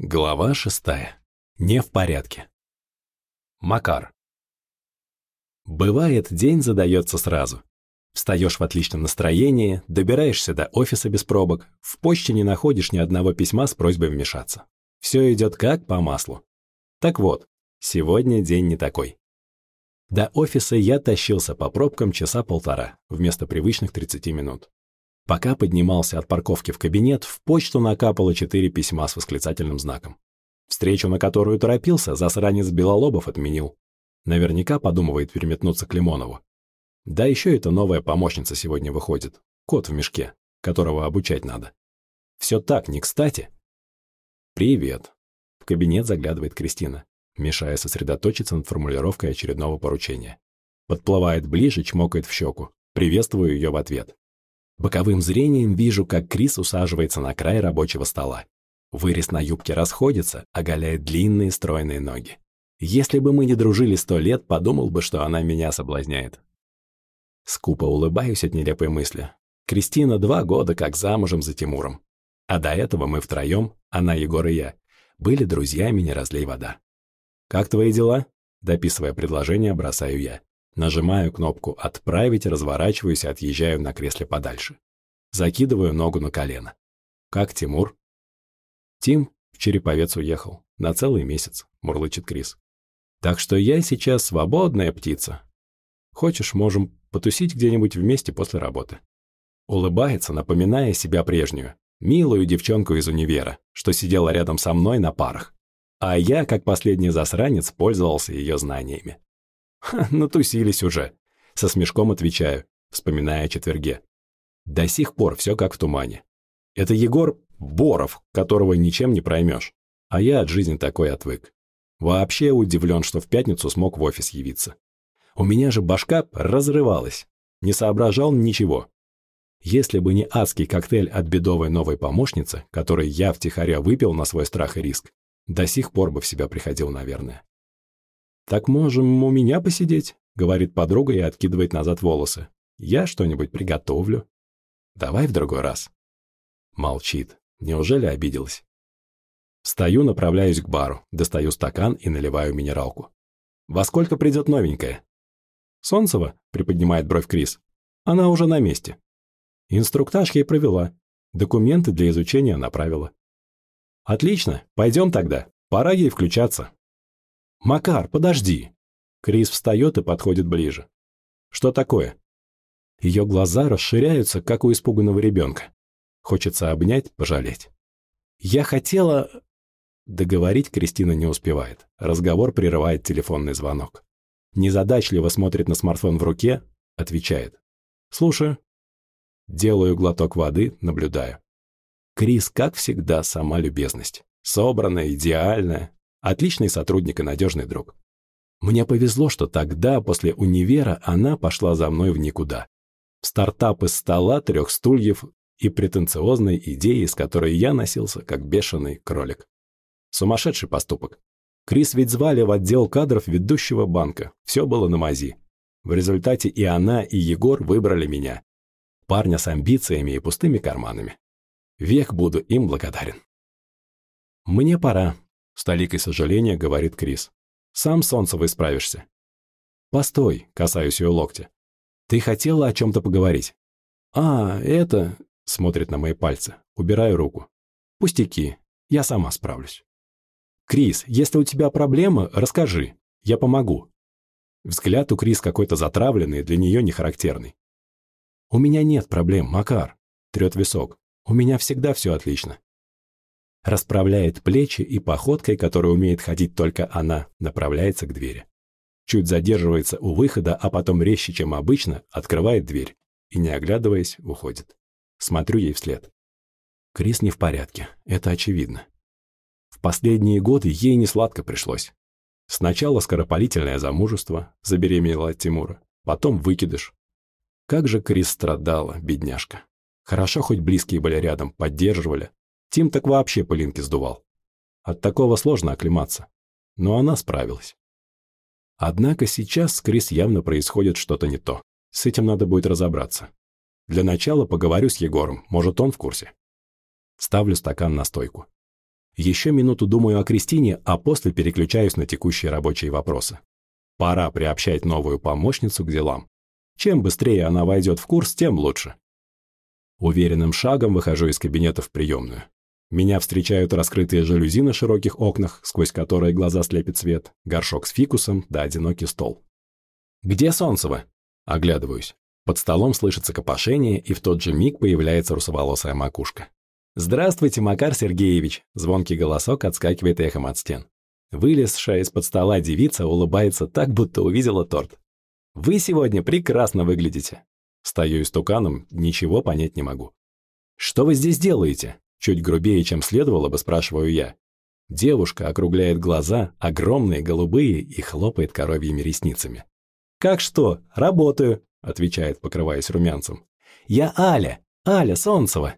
Глава шестая. Не в порядке. Макар. Бывает, день задается сразу. Встаешь в отличном настроении, добираешься до офиса без пробок, в почте не находишь ни одного письма с просьбой вмешаться. Все идет как по маслу. Так вот, сегодня день не такой. До офиса я тащился по пробкам часа полтора, вместо привычных 30 минут. Пока поднимался от парковки в кабинет, в почту накапало четыре письма с восклицательным знаком. Встречу, на которую торопился, засранец Белолобов отменил. Наверняка подумывает переметнуться к Лимонову. Да еще эта новая помощница сегодня выходит. Кот в мешке, которого обучать надо. Все так, не кстати. «Привет». В кабинет заглядывает Кристина, мешая сосредоточиться над формулировкой очередного поручения. Подплывает ближе, чмокает в щеку. Приветствую ее в ответ. Боковым зрением вижу, как Крис усаживается на край рабочего стола. Вырез на юбке расходится, оголяет длинные стройные ноги. Если бы мы не дружили сто лет, подумал бы, что она меня соблазняет. Скупо улыбаюсь от нелепой мысли. Кристина два года как замужем за Тимуром. А до этого мы втроем, она, Егор и я, были друзьями «Не разлей вода». «Как твои дела?» Дописывая предложение, бросаю я. Нажимаю кнопку «Отправить», разворачиваюсь и отъезжаю на кресле подальше. Закидываю ногу на колено. «Как Тимур?» «Тим в Череповец уехал. На целый месяц», — мурлычет Крис. «Так что я сейчас свободная птица. Хочешь, можем потусить где-нибудь вместе после работы». Улыбается, напоминая себя прежнюю, милую девчонку из универа, что сидела рядом со мной на парах. А я, как последний засранец, пользовался ее знаниями. Натусились уже. Со смешком отвечаю, вспоминая о четверге. До сих пор все как в тумане. Это Егор Боров, которого ничем не проймешь. А я от жизни такой отвык. Вообще удивлен, что в пятницу смог в офис явиться. У меня же башка разрывалась. Не соображал ничего. Если бы не адский коктейль от бедовой новой помощницы, который я втихаря выпил на свой страх и риск, до сих пор бы в себя приходил, наверное. «Так можем у меня посидеть», — говорит подруга и откидывает назад волосы. «Я что-нибудь приготовлю». «Давай в другой раз». Молчит. Неужели обиделась? Стою, направляюсь к бару, достаю стакан и наливаю минералку. «Во сколько придет новенькая?» «Солнцева?» — приподнимает бровь Крис. «Она уже на месте». Инструктаж ей провела. Документы для изучения направила. «Отлично, пойдем тогда. Пора ей включаться». «Макар, подожди!» Крис встает и подходит ближе. «Что такое?» Ее глаза расширяются, как у испуганного ребенка. Хочется обнять, пожалеть. «Я хотела...» Договорить Кристина не успевает. Разговор прерывает телефонный звонок. Незадачливо смотрит на смартфон в руке, отвечает. «Слушаю». Делаю глоток воды, наблюдаю. Крис, как всегда, сама любезность. Собранная, идеальная, Отличный сотрудник и надежный друг. Мне повезло, что тогда, после универа, она пошла за мной в никуда. Стартап из стола, трех стульев и претенциозной идеи, с которой я носился, как бешеный кролик. Сумасшедший поступок. Крис ведь звали в отдел кадров ведущего банка. Все было на мази. В результате и она, и Егор выбрали меня. Парня с амбициями и пустыми карманами. Век буду им благодарен. Мне пора, с толикой сожаления говорит Крис. Сам Солнцевой справишься. Постой, касаюсь ее локтя. Ты хотела о чем-то поговорить? А, это... Смотрит на мои пальцы. Убираю руку. Пустяки. Я сама справлюсь. Крис, если у тебя проблемы, расскажи. Я помогу. Взгляд у Крис какой-то затравленный, для нее не характерный. «У меня нет проблем, Макар», — трет висок. «У меня всегда все отлично расправляет плечи и походкой, которой умеет ходить только она, направляется к двери. Чуть задерживается у выхода, а потом резче, чем обычно, открывает дверь и, не оглядываясь, уходит. Смотрю ей вслед. Крис не в порядке, это очевидно. В последние годы ей не сладко пришлось. Сначала скоропалительное замужество, забеременела от Тимура, потом выкидыш. Как же Крис страдала, бедняжка. Хорошо, хоть близкие были рядом, поддерживали, Тим так вообще пылинки сдувал. От такого сложно оклематься. Но она справилась. Однако сейчас с Крис явно происходит что-то не то. С этим надо будет разобраться. Для начала поговорю с Егором, может, он в курсе. Ставлю стакан на стойку. Еще минуту думаю о Кристине, а после переключаюсь на текущие рабочие вопросы. Пора приобщать новую помощницу к делам. Чем быстрее она войдет в курс, тем лучше. Уверенным шагом выхожу из кабинета в приемную. Меня встречают раскрытые жалюзи на широких окнах, сквозь которые глаза слепит свет, горшок с фикусом да одинокий стол. «Где Солнцева?» Оглядываюсь. Под столом слышится копошение, и в тот же миг появляется русоволосая макушка. «Здравствуйте, Макар Сергеевич!» Звонкий голосок отскакивает эхом от стен. Вылезшая из-под стола девица улыбается так, будто увидела торт. «Вы сегодня прекрасно выглядите!» Стою истуканом, ничего понять не могу. «Что вы здесь делаете?» Чуть грубее, чем следовало бы, спрашиваю я. Девушка округляет глаза, огромные, голубые, и хлопает коровьими ресницами. «Как что? Работаю», — отвечает, покрываясь румянцем. «Я Аля, Аля Солнцева»,